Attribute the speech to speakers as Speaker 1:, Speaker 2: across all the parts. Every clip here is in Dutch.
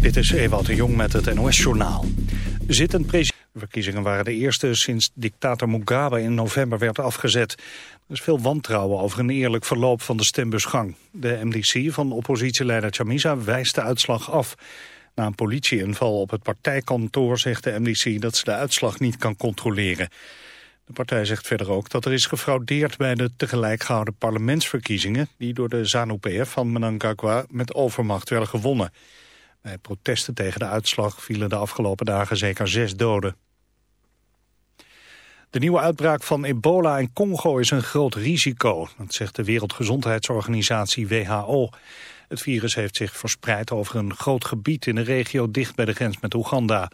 Speaker 1: Dit is Ewout de Jong met het NOS-journaal. Zittend president. De verkiezingen waren de eerste sinds dictator Mugabe in november werd afgezet. Er is veel wantrouwen over een eerlijk verloop van de stembusgang. De MDC van oppositieleider Chamisa wijst de uitslag af. Na een politieinval op het partijkantoor zegt de MDC dat ze de uitslag niet kan controleren. De partij zegt verder ook dat er is gefraudeerd bij de tegelijk gehouden parlementsverkiezingen... die door de ZANU-PF van Mnangagwa met overmacht werden gewonnen. Bij protesten tegen de uitslag vielen de afgelopen dagen zeker zes doden. De nieuwe uitbraak van ebola in Congo is een groot risico, dat zegt de Wereldgezondheidsorganisatie WHO. Het virus heeft zich verspreid over een groot gebied in de regio dicht bij de grens met Oeganda.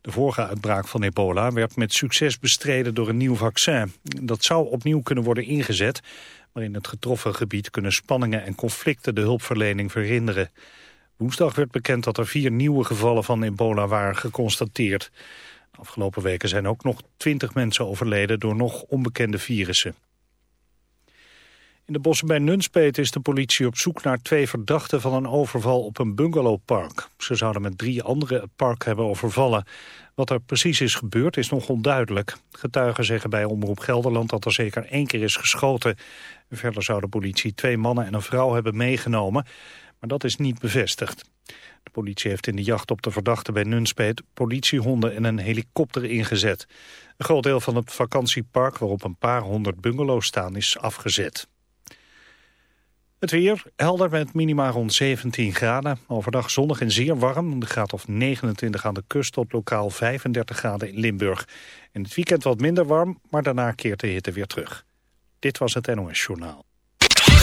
Speaker 1: De vorige uitbraak van ebola werd met succes bestreden door een nieuw vaccin. Dat zou opnieuw kunnen worden ingezet, maar in het getroffen gebied kunnen spanningen en conflicten de hulpverlening verhinderen. Woensdag werd bekend dat er vier nieuwe gevallen van ebola waren geconstateerd. Afgelopen weken zijn ook nog twintig mensen overleden door nog onbekende virussen. In de bossen bij Nunspeet is de politie op zoek naar twee verdachten van een overval op een bungalowpark. Ze zouden met drie anderen het park hebben overvallen. Wat er precies is gebeurd is nog onduidelijk. Getuigen zeggen bij Omroep Gelderland dat er zeker één keer is geschoten. Verder zou de politie twee mannen en een vrouw hebben meegenomen, maar dat is niet bevestigd. De politie heeft in de jacht op de verdachte bij Nunspeet politiehonden en een helikopter ingezet. Een groot deel van het vakantiepark waarop een paar honderd bungalows staan is afgezet. Het weer, helder met minima rond 17 graden. Overdag zonnig en zeer warm. De graad of 29 aan de kust tot lokaal 35 graden in Limburg. In het weekend wat minder warm, maar daarna keert de hitte weer terug. Dit was het NOS Journaal.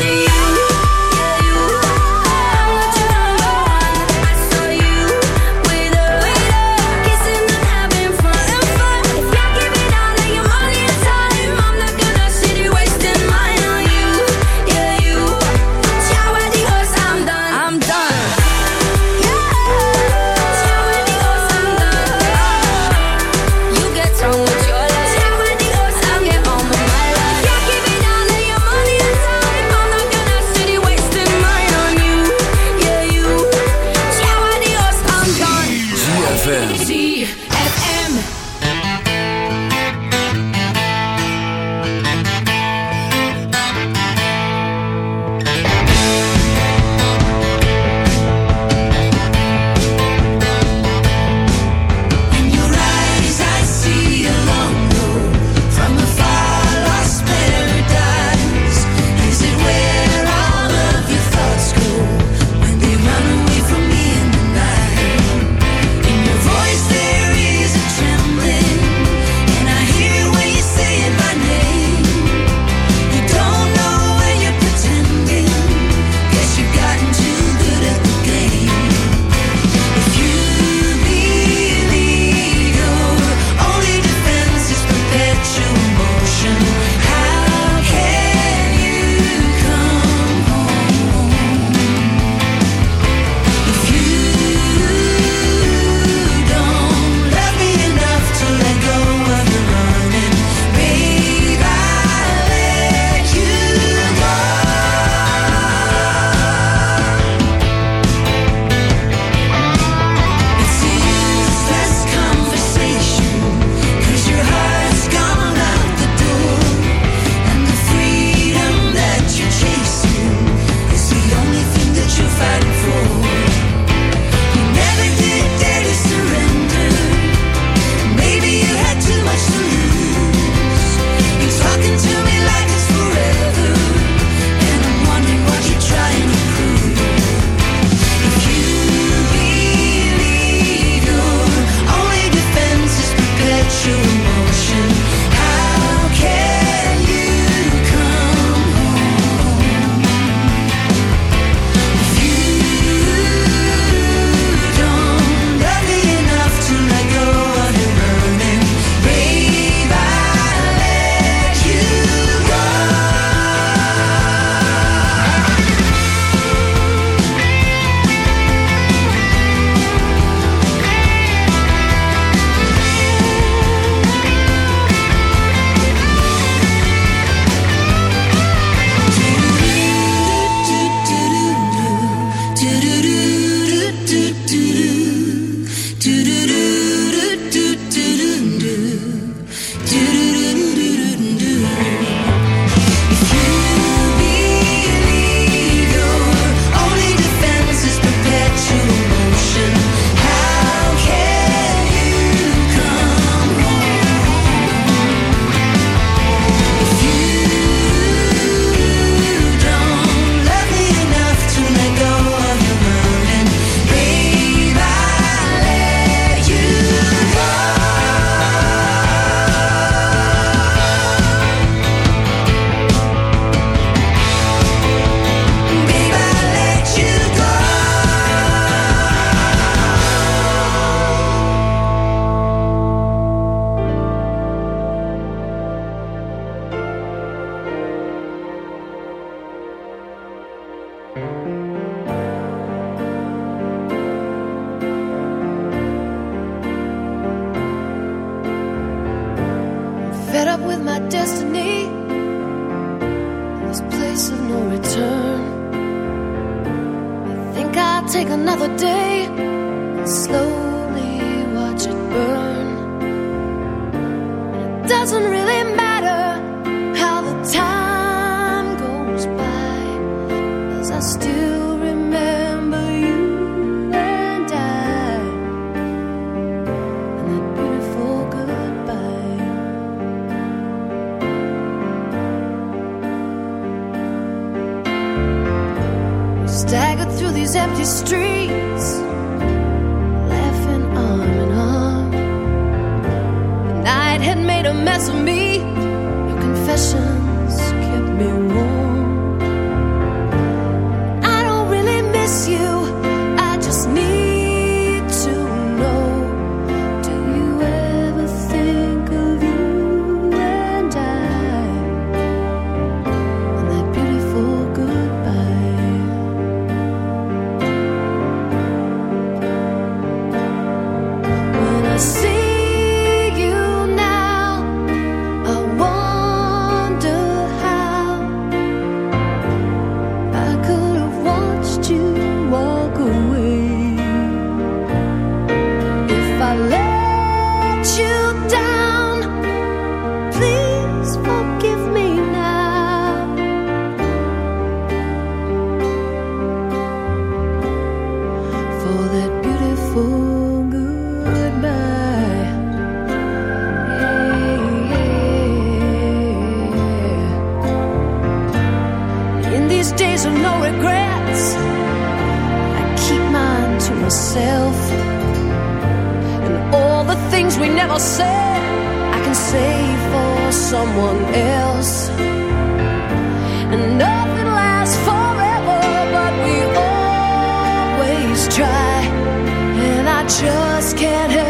Speaker 2: see you. My
Speaker 3: destiny. This place of no return. I think I'll take another day and slowly watch it burn. Doesn't street. These days of no regrets, I keep mine to myself. And all the things we never said, I can say for someone else. And nothing lasts forever, but we always try. And I just can't help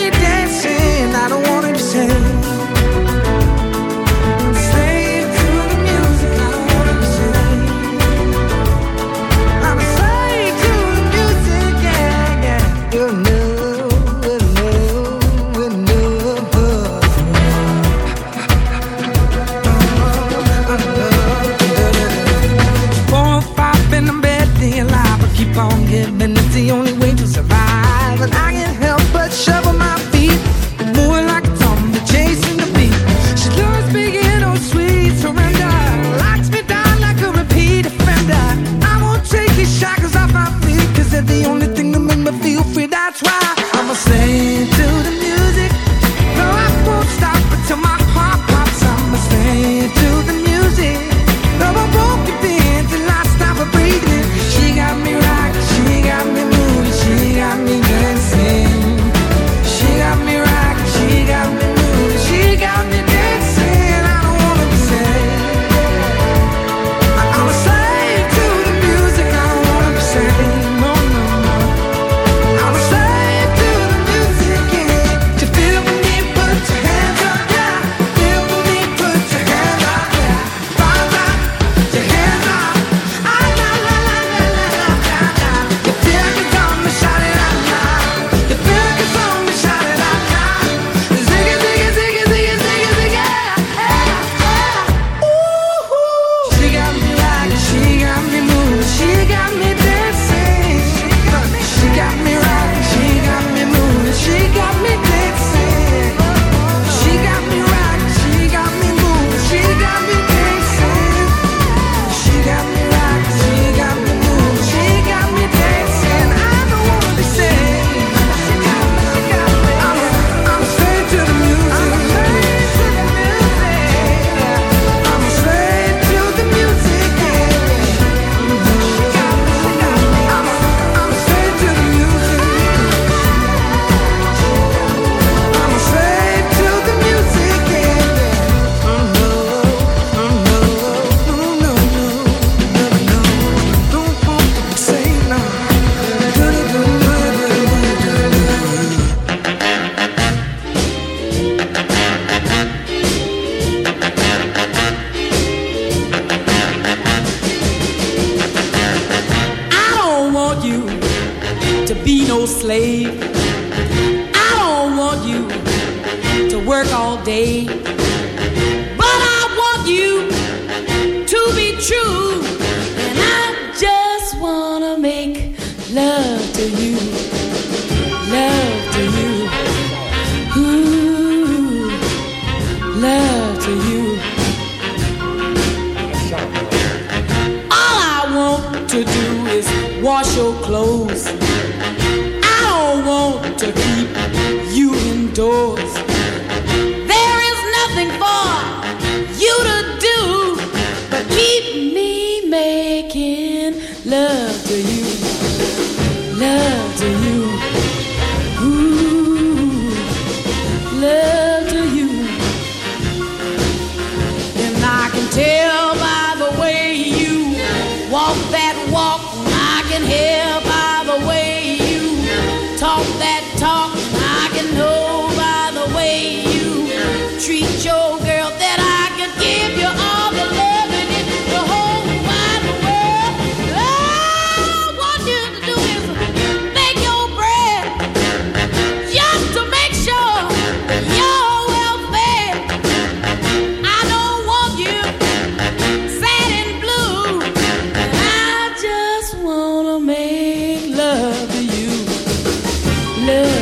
Speaker 4: love.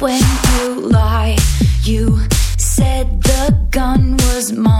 Speaker 5: When you lie. You said the gun was mine.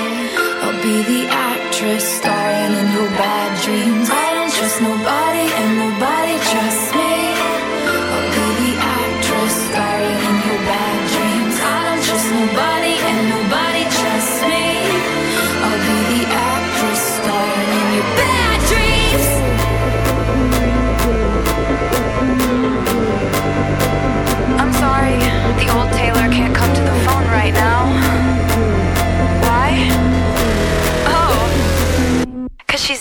Speaker 5: Be the actress starring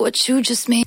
Speaker 5: What you just made.